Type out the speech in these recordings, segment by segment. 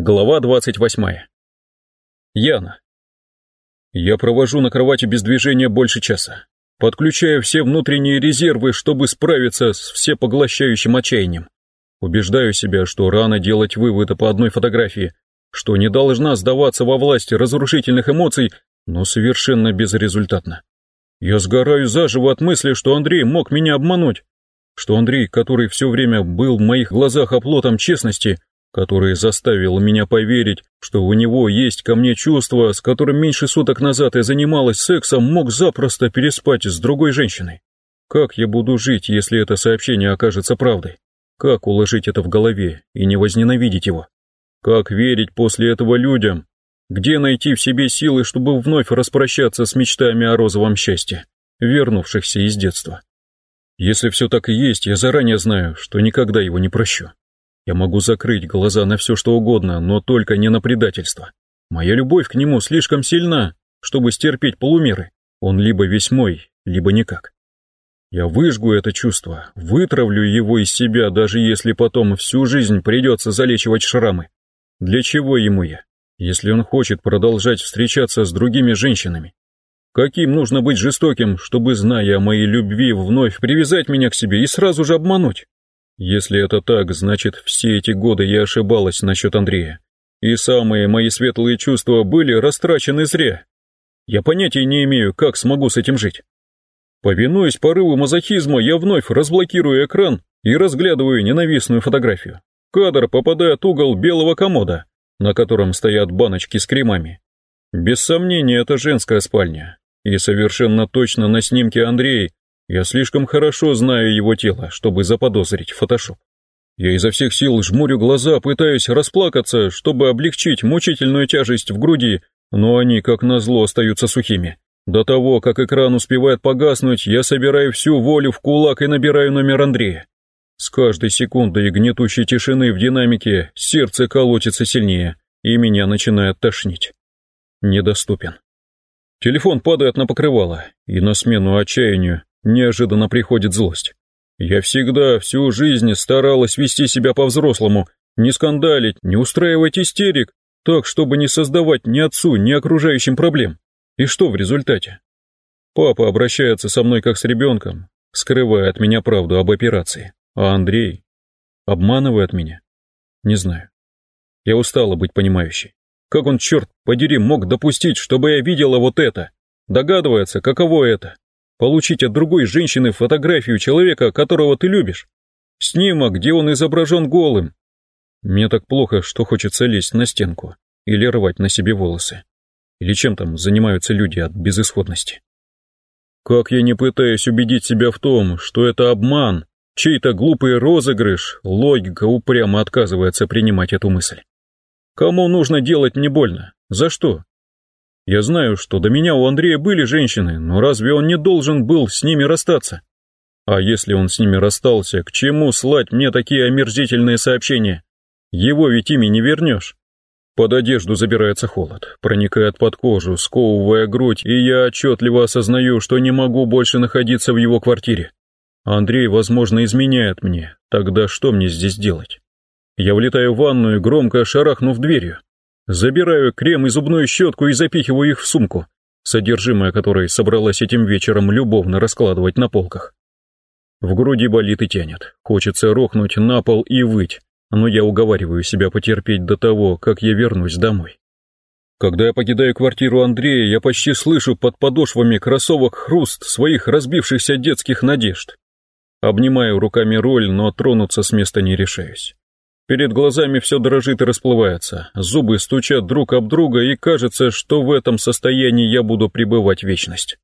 Глава 28. Яна. Я провожу на кровати без движения больше часа. Подключаю все внутренние резервы, чтобы справиться с всепоглощающим отчаянием. Убеждаю себя, что рано делать выводы по одной фотографии, что не должна сдаваться во власти разрушительных эмоций, но совершенно безрезультатно. Я сгораю заживо от мысли, что Андрей мог меня обмануть, что Андрей, который все время был в моих глазах оплотом честности, который заставил меня поверить, что у него есть ко мне чувство, с которым меньше суток назад я занималась сексом, мог запросто переспать с другой женщиной. Как я буду жить, если это сообщение окажется правдой? Как уложить это в голове и не возненавидеть его? Как верить после этого людям? Где найти в себе силы, чтобы вновь распрощаться с мечтами о розовом счастье, вернувшихся из детства? Если все так и есть, я заранее знаю, что никогда его не прощу. Я могу закрыть глаза на все, что угодно, но только не на предательство. Моя любовь к нему слишком сильна, чтобы стерпеть полумеры. Он либо весь мой, либо никак. Я выжгу это чувство, вытравлю его из себя, даже если потом всю жизнь придется залечивать шрамы. Для чего ему я, если он хочет продолжать встречаться с другими женщинами? Каким нужно быть жестоким, чтобы, зная о моей любви, вновь привязать меня к себе и сразу же обмануть? Если это так, значит, все эти годы я ошибалась насчет Андрея. И самые мои светлые чувства были растрачены зря. Я понятия не имею, как смогу с этим жить. Повинуясь порыву мазохизма, я вновь разблокирую экран и разглядываю ненавистную фотографию. Кадр попадает в угол белого комода, на котором стоят баночки с кремами. Без сомнения, это женская спальня. И совершенно точно на снимке Андрей я слишком хорошо знаю его тело, чтобы заподозрить фотошоп. Я изо всех сил жмурю глаза, пытаюсь расплакаться, чтобы облегчить мучительную тяжесть в груди, но они, как назло, остаются сухими. До того, как экран успевает погаснуть, я собираю всю волю в кулак и набираю номер Андрея. С каждой секундой гнетущей тишины в динамике сердце колотится сильнее, и меня начинает тошнить. Недоступен. Телефон падает на покрывало, и на смену отчаянию неожиданно приходит злость. Я всегда, всю жизнь старалась вести себя по-взрослому, не скандалить, не устраивать истерик, так, чтобы не создавать ни отцу, ни окружающим проблем. И что в результате? Папа обращается со мной как с ребенком, скрывая от меня правду об операции. А Андрей обманывает меня? Не знаю. Я устала быть понимающей. Как он, черт подери, мог допустить, чтобы я видела вот это? Догадывается, каково это? Получить от другой женщины фотографию человека, которого ты любишь. Снимок, где он изображен голым. Мне так плохо, что хочется лезть на стенку или рвать на себе волосы. Или чем там занимаются люди от безысходности. Как я не пытаюсь убедить себя в том, что это обман, чей-то глупый розыгрыш, логика упрямо отказывается принимать эту мысль. Кому нужно делать мне больно? За что? Я знаю, что до меня у Андрея были женщины, но разве он не должен был с ними расстаться? А если он с ними расстался, к чему слать мне такие омерзительные сообщения? Его ведь ими не вернешь. Под одежду забирается холод, проникает под кожу, сковывая грудь, и я отчетливо осознаю, что не могу больше находиться в его квартире. Андрей, возможно, изменяет мне, тогда что мне здесь делать? Я влетаю в ванную, громко шарахнув дверью. Забираю крем и зубную щетку и запихиваю их в сумку, содержимое которой собралась этим вечером любовно раскладывать на полках. В груди болит и тянет, хочется рухнуть на пол и выть, но я уговариваю себя потерпеть до того, как я вернусь домой. Когда я покидаю квартиру Андрея, я почти слышу под подошвами кроссовок хруст своих разбившихся детских надежд. Обнимаю руками роль, но тронуться с места не решаюсь. Перед глазами все дрожит и расплывается, зубы стучат друг об друга, и кажется, что в этом состоянии я буду пребывать вечность.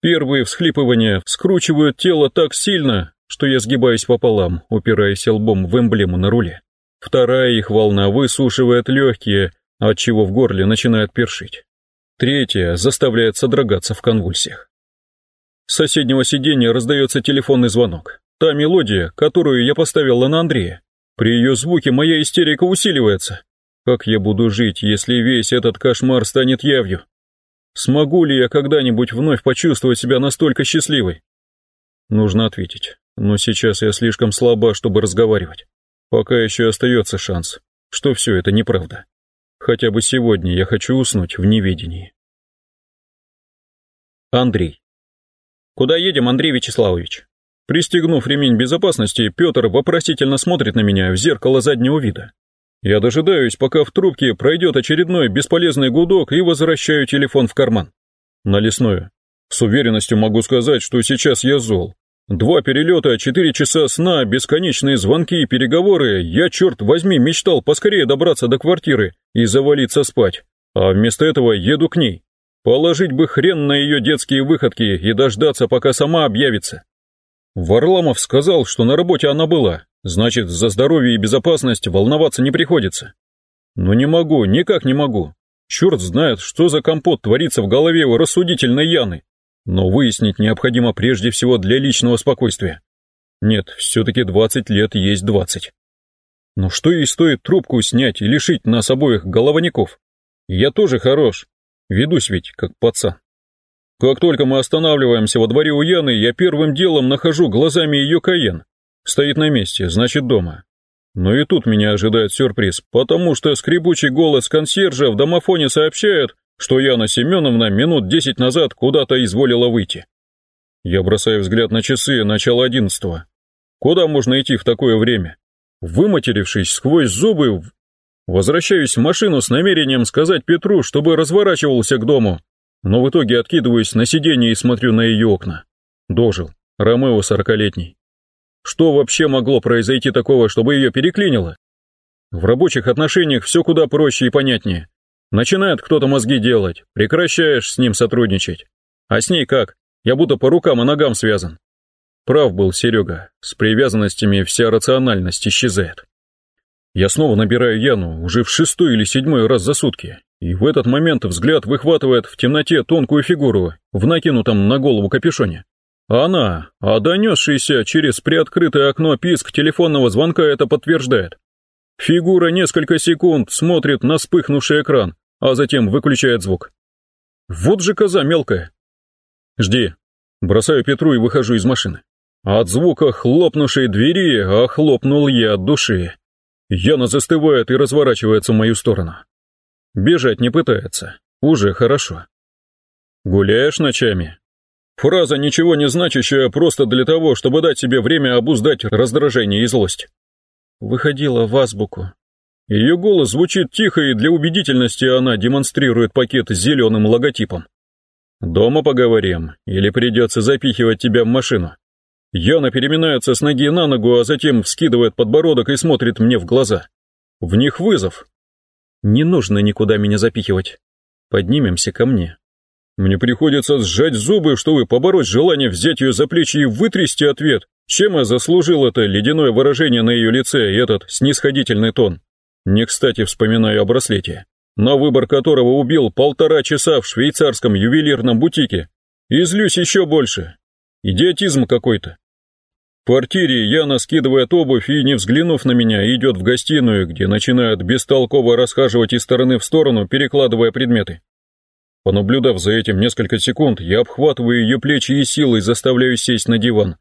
Первые всхлипывания скручивают тело так сильно, что я сгибаюсь пополам, упираясь лбом в эмблему на руле. Вторая их волна высушивает легкие, отчего в горле начинает першить. Третья заставляет содрогаться в конвульсиях. С соседнего сиденья раздается телефонный звонок. Та мелодия, которую я поставила на Андрея. При ее звуке моя истерика усиливается. Как я буду жить, если весь этот кошмар станет явью? Смогу ли я когда-нибудь вновь почувствовать себя настолько счастливой? Нужно ответить, но сейчас я слишком слаба, чтобы разговаривать. Пока еще остается шанс. что все это неправда. Хотя бы сегодня я хочу уснуть в неведении. Андрей. Куда едем, Андрей Вячеславович? Пристегнув ремень безопасности, Петр вопросительно смотрит на меня в зеркало заднего вида. Я дожидаюсь, пока в трубке пройдет очередной бесполезный гудок и возвращаю телефон в карман. На лесное. С уверенностью могу сказать, что сейчас я зол. Два перелета, четыре часа сна, бесконечные звонки и переговоры. Я, черт возьми, мечтал поскорее добраться до квартиры и завалиться спать. А вместо этого еду к ней. Положить бы хрен на ее детские выходки и дождаться, пока сама объявится. Варламов сказал, что на работе она была, значит, за здоровье и безопасность волноваться не приходится. Но не могу, никак не могу. Черт знает, что за компот творится в голове у рассудительной Яны. Но выяснить необходимо прежде всего для личного спокойствия. Нет, все-таки 20 лет есть 20. Но что ей стоит трубку снять и лишить нас обоих головаников? Я тоже хорош, ведусь ведь как пацан. Как только мы останавливаемся во дворе у Яны, я первым делом нахожу глазами ее Каен. Стоит на месте, значит дома. Но и тут меня ожидает сюрприз, потому что скребучий голос консьержа в домофоне сообщает, что Яна Семеновна минут десять назад куда-то изволила выйти. Я бросаю взгляд на часы, начало одиннадцатого. Куда можно идти в такое время? Выматерившись сквозь зубы, возвращаюсь в машину с намерением сказать Петру, чтобы разворачивался к дому, но в итоге откидываюсь на сиденье и смотрю на ее окна. Дожил. Ромео сорокалетний. Что вообще могло произойти такого, чтобы ее переклинило? В рабочих отношениях все куда проще и понятнее. Начинает кто-то мозги делать, прекращаешь с ним сотрудничать. А с ней как? Я будто по рукам и ногам связан. Прав был Серега, с привязанностями вся рациональность исчезает. Я снова набираю Яну, уже в шестой или седьмой раз за сутки, и в этот момент взгляд выхватывает в темноте тонкую фигуру в накинутом на голову капюшоне. Она, а донесшийся через приоткрытое окно писк телефонного звонка это подтверждает. Фигура несколько секунд смотрит на вспыхнувший экран, а затем выключает звук. Вот же коза мелкая. Жди. Бросаю Петру и выхожу из машины. От звука хлопнувшей двери охлопнул я от души. Яна застывает и разворачивается в мою сторону. Бежать не пытается. Уже хорошо. Гуляешь ночами? Фраза ничего не значащая просто для того, чтобы дать себе время обуздать раздражение и злость. Выходила в азбуку. Ее голос звучит тихо, и для убедительности она демонстрирует пакет с зеленым логотипом. «Дома поговорим, или придется запихивать тебя в машину?» Яна переминается с ноги на ногу, а затем вскидывает подбородок и смотрит мне в глаза. В них вызов, не нужно никуда меня запихивать. Поднимемся ко мне. Мне приходится сжать зубы, чтобы побороть желание взять ее за плечи и вытрясти ответ. Чем я заслужил это ледяное выражение на ее лице и этот снисходительный тон? Не кстати вспоминаю о браслете, на выбор которого убил полтора часа в швейцарском ювелирном бутике. И злюсь еще больше. Идиотизм какой-то. Квартире Яна скидывает обувь и, не взглянув на меня, идет в гостиную, где начинает бестолково расхаживать из стороны в сторону, перекладывая предметы. Понаблюдав за этим несколько секунд, я обхватываю ее плечи и силой заставляю сесть на диван.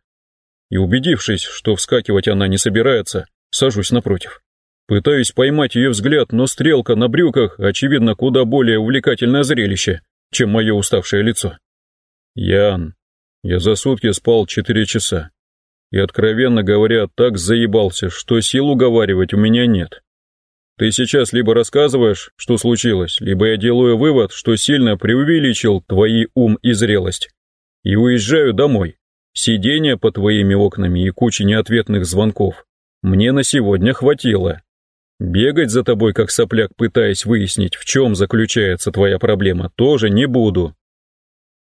И убедившись, что вскакивать она не собирается, сажусь напротив. Пытаюсь поймать ее взгляд, но стрелка на брюках, очевидно, куда более увлекательное зрелище, чем мое уставшее лицо. Ян, я за сутки спал четыре часа. И, откровенно говоря, так заебался, что сил уговаривать у меня нет. Ты сейчас либо рассказываешь, что случилось, либо я делаю вывод, что сильно преувеличил твои ум и зрелость. И уезжаю домой. Сидения по твоими окнами и куча неответных звонков. Мне на сегодня хватило. Бегать за тобой, как сопляк, пытаясь выяснить, в чем заключается твоя проблема, тоже не буду.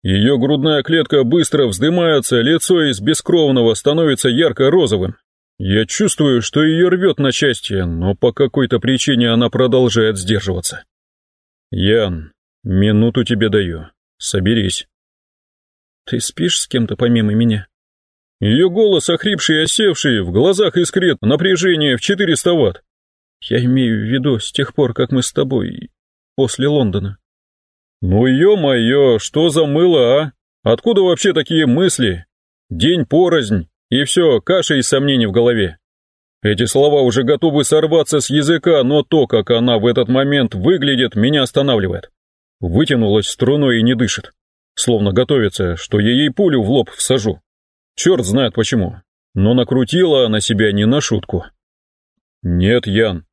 Ее грудная клетка быстро вздымается, лицо из бескровного становится ярко-розовым. Я чувствую, что ее рвет на части, но по какой-то причине она продолжает сдерживаться. Ян, минуту тебе даю. Соберись. Ты спишь с кем-то помимо меня? Ее голос, охрипший и осевший, в глазах искрит напряжение в 400 ватт. Я имею в виду с тех пор, как мы с тобой после Лондона. «Ну ё-моё, что за мыло, а? Откуда вообще такие мысли? День порознь, и все, каша из сомнений в голове». Эти слова уже готовы сорваться с языка, но то, как она в этот момент выглядит, меня останавливает. Вытянулась струной и не дышит. Словно готовится, что я ей пулю в лоб всажу. Черт знает почему. Но накрутила она себя не на шутку. Нет, Ян.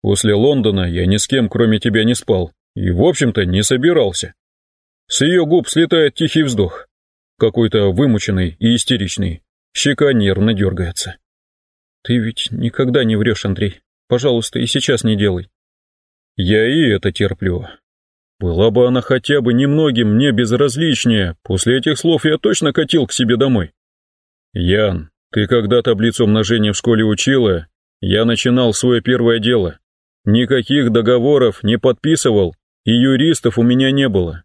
После Лондона я ни с кем, кроме тебя, не спал. И, в общем-то, не собирался. С ее губ слетает тихий вздох. Какой-то вымученный и истеричный. Щека нервно дергается. Ты ведь никогда не врешь, Андрей. Пожалуйста, и сейчас не делай. Я и это терплю. Была бы она хотя бы немногим мне безразличнее, после этих слов я точно катил к себе домой. Ян, ты когда таблицу умножения в школе учила, я начинал свое первое дело. Никаких договоров не подписывал, и юристов у меня не было.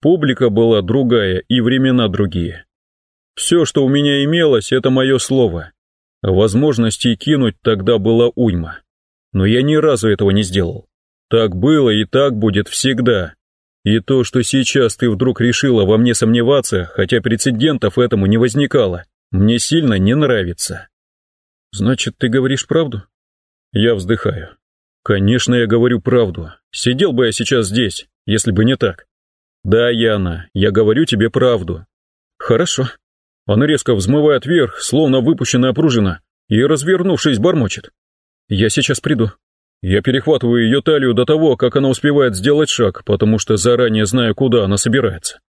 Публика была другая и времена другие. Все, что у меня имелось, это мое слово. Возможностей кинуть тогда была уйма. Но я ни разу этого не сделал. Так было и так будет всегда. И то, что сейчас ты вдруг решила во мне сомневаться, хотя прецедентов этому не возникало, мне сильно не нравится. Значит, ты говоришь правду? Я вздыхаю. Конечно, я говорю правду. Сидел бы я сейчас здесь, если бы не так. Да, Яна, я говорю тебе правду. Хорошо, она резко взмывает вверх, словно выпущенная пружина, и, развернувшись, бормочет. «Я сейчас приду». Я перехватываю ее талию до того, как она успевает сделать шаг, потому что заранее знаю, куда она собирается.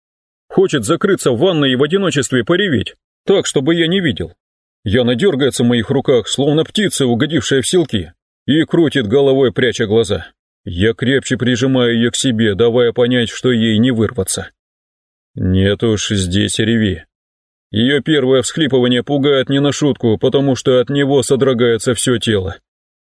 Хочет закрыться в ванной и в одиночестве пореветь, так, чтобы я не видел. Яна дергается в моих руках, словно птица, угодившая в селки, и крутит головой, пряча глаза. Я крепче прижимаю ее к себе, давая понять, что ей не вырваться. Нет уж, здесь реви. Ее первое всхлипывание пугает не на шутку, потому что от него содрогается все тело.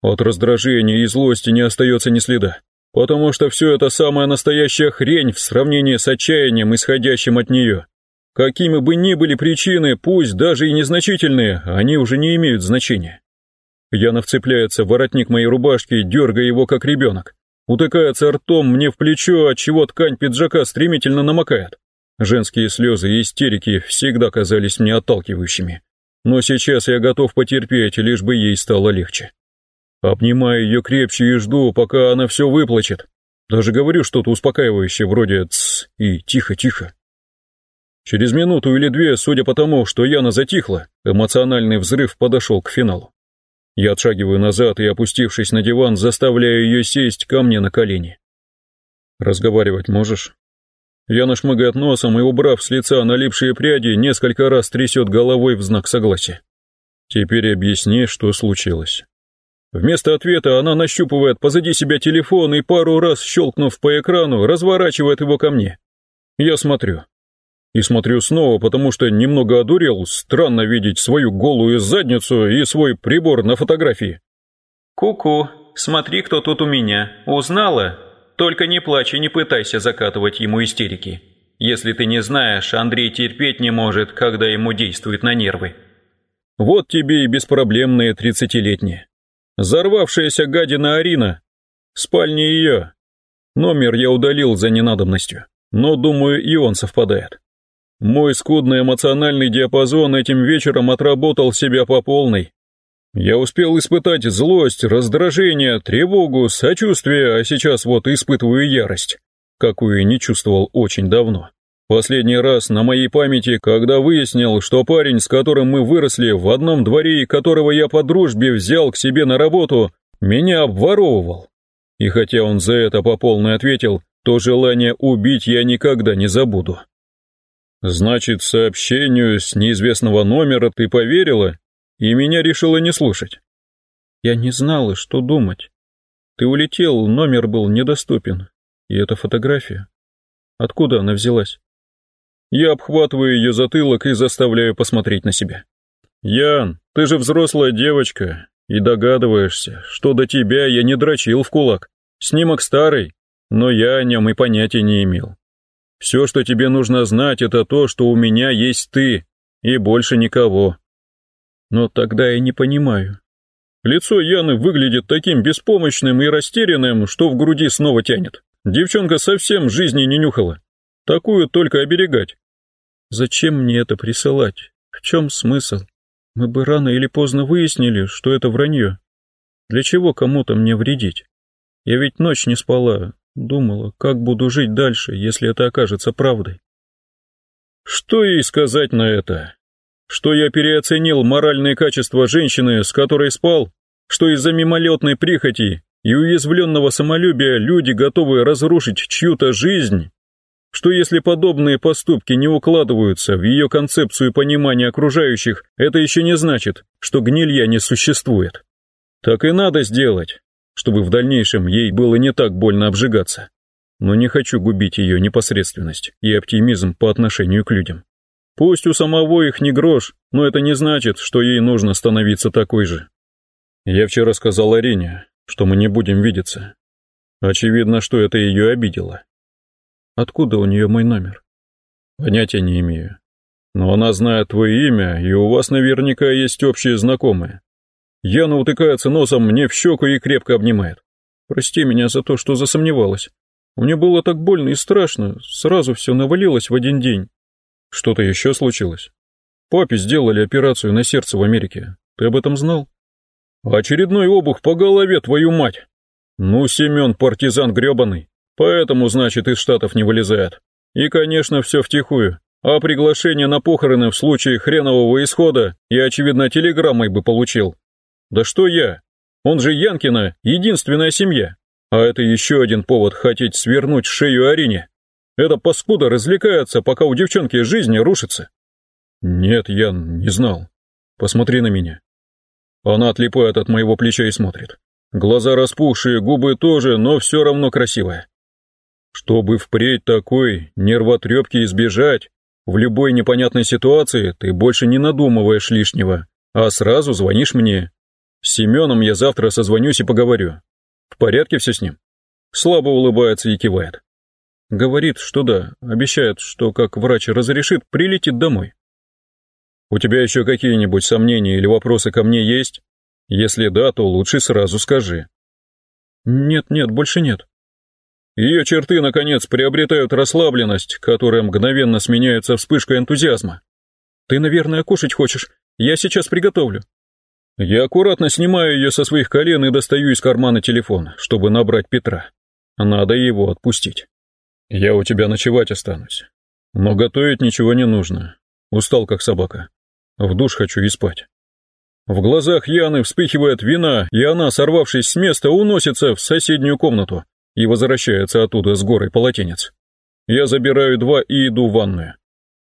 От раздражения и злости не остается ни следа, потому что все это самая настоящая хрень в сравнении с отчаянием, исходящим от нее. Какими бы ни были причины, пусть даже и незначительные, они уже не имеют значения. Яна вцепляется в воротник моей рубашки, дергая его как ребенок. Утыкается ртом мне в плечо, отчего ткань пиджака стремительно намокает. Женские слезы и истерики всегда казались мне отталкивающими. Но сейчас я готов потерпеть, лишь бы ей стало легче. Обнимаю ее крепче и жду, пока она все выплачет. Даже говорю что-то успокаивающее, вроде «тсс» и «тихо-тихо». Через минуту или две, судя по тому, что Яна затихла, эмоциональный взрыв подошел к финалу. Я отшагиваю назад и, опустившись на диван, заставляю ее сесть ко мне на колени. «Разговаривать можешь?» Яна шмыгает носом и, убрав с лица налипшие пряди, несколько раз трясет головой в знак согласия. Теперь объясни, что случилось. Вместо ответа она нащупывает позади себя телефон и пару раз, щелкнув по экрану, разворачивает его ко мне. Я смотрю. И смотрю снова, потому что немного одурел, странно видеть свою голую задницу и свой прибор на фотографии. «Ку-ку, смотри, кто тут у меня. Узнала?» Только не плачь и не пытайся закатывать ему истерики. Если ты не знаешь, Андрей терпеть не может, когда ему действует на нервы. Вот тебе и беспроблемные тридцатилетние. Зарвавшаяся гадина Арина. Спальня ее. Номер я удалил за ненадобностью, но, думаю, и он совпадает. Мой скудный эмоциональный диапазон этим вечером отработал себя по полной, я успел испытать злость, раздражение, тревогу, сочувствие, а сейчас вот испытываю ярость, какую не чувствовал очень давно. Последний раз на моей памяти, когда выяснил, что парень, с которым мы выросли в одном дворе которого я по дружбе взял к себе на работу, меня обворовывал. И хотя он за это по полной ответил, то желание убить я никогда не забуду. «Значит, сообщению с неизвестного номера ты поверила?» и меня решила не слушать. Я не знала, что думать. Ты улетел, номер был недоступен. И эта фотография. Откуда она взялась? Я обхватываю ее затылок и заставляю посмотреть на себя. Ян, ты же взрослая девочка, и догадываешься, что до тебя я не дрочил в кулак. Снимок старый, но я о нем и понятия не имел. Все, что тебе нужно знать, это то, что у меня есть ты, и больше никого. Но тогда я не понимаю. Лицо Яны выглядит таким беспомощным и растерянным, что в груди снова тянет. Девчонка совсем жизни не нюхала. Такую только оберегать. Зачем мне это присылать? В чем смысл? Мы бы рано или поздно выяснили, что это вранье. Для чего кому-то мне вредить? Я ведь ночь не спала, думала, как буду жить дальше, если это окажется правдой. Что ей сказать на это? Что я переоценил моральные качества женщины, с которой спал? Что из-за мимолетной прихоти и уязвленного самолюбия люди готовы разрушить чью-то жизнь? Что если подобные поступки не укладываются в ее концепцию понимания окружающих, это еще не значит, что гнилья не существует? Так и надо сделать, чтобы в дальнейшем ей было не так больно обжигаться. Но не хочу губить ее непосредственность и оптимизм по отношению к людям. Пусть у самого их не грош, но это не значит, что ей нужно становиться такой же. Я вчера сказал Арине, что мы не будем видеться. Очевидно, что это ее обидело. Откуда у нее мой номер? Понятия не имею. Но она знает твое имя, и у вас наверняка есть общие знакомые. Яна утыкается носом мне в щеку и крепко обнимает. Прости меня за то, что засомневалась. Мне было так больно и страшно, сразу все навалилось в один день. Что-то еще случилось? Папе сделали операцию на сердце в Америке. Ты об этом знал? Очередной обух по голове, твою мать! Ну, Семен партизан гребаный. Поэтому, значит, из Штатов не вылезает. И, конечно, все втихую. А приглашение на похороны в случае хренового исхода я, очевидно, телеграммой бы получил. Да что я? Он же Янкина, единственная семья. А это еще один повод хотеть свернуть шею Арине. Эта паскуда развлекается, пока у девчонки жизнь рушится. Нет, я не знал. Посмотри на меня. Она отлипает от моего плеча и смотрит. Глаза распухшие, губы тоже, но все равно красивая. Чтобы впредь такой нервотрепки избежать, в любой непонятной ситуации ты больше не надумываешь лишнего, а сразу звонишь мне. С Семеном я завтра созвонюсь и поговорю. В порядке все с ним? Слабо улыбается и кивает. Говорит, что да, обещает, что как врач разрешит, прилетит домой. У тебя еще какие-нибудь сомнения или вопросы ко мне есть? Если да, то лучше сразу скажи. Нет, нет, больше нет. Ее черты, наконец, приобретают расслабленность, которая мгновенно сменяется вспышкой энтузиазма. Ты, наверное, кушать хочешь? Я сейчас приготовлю. Я аккуратно снимаю ее со своих колен и достаю из кармана телефон, чтобы набрать Петра. Надо его отпустить. Я у тебя ночевать останусь. Но готовить ничего не нужно. Устал, как собака. В душ хочу и спать. В глазах Яны вспыхивает вина, и она, сорвавшись с места, уносится в соседнюю комнату и возвращается оттуда с горой полотенец. Я забираю два и иду в ванную.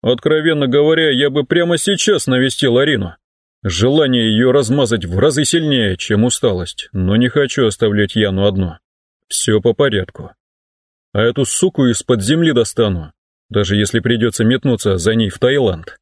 Откровенно говоря, я бы прямо сейчас навестил Арину. Желание ее размазать в разы сильнее, чем усталость, но не хочу оставлять Яну одну. Все по порядку. А эту суку из-под земли достану, даже если придется метнуться за ней в Таиланд.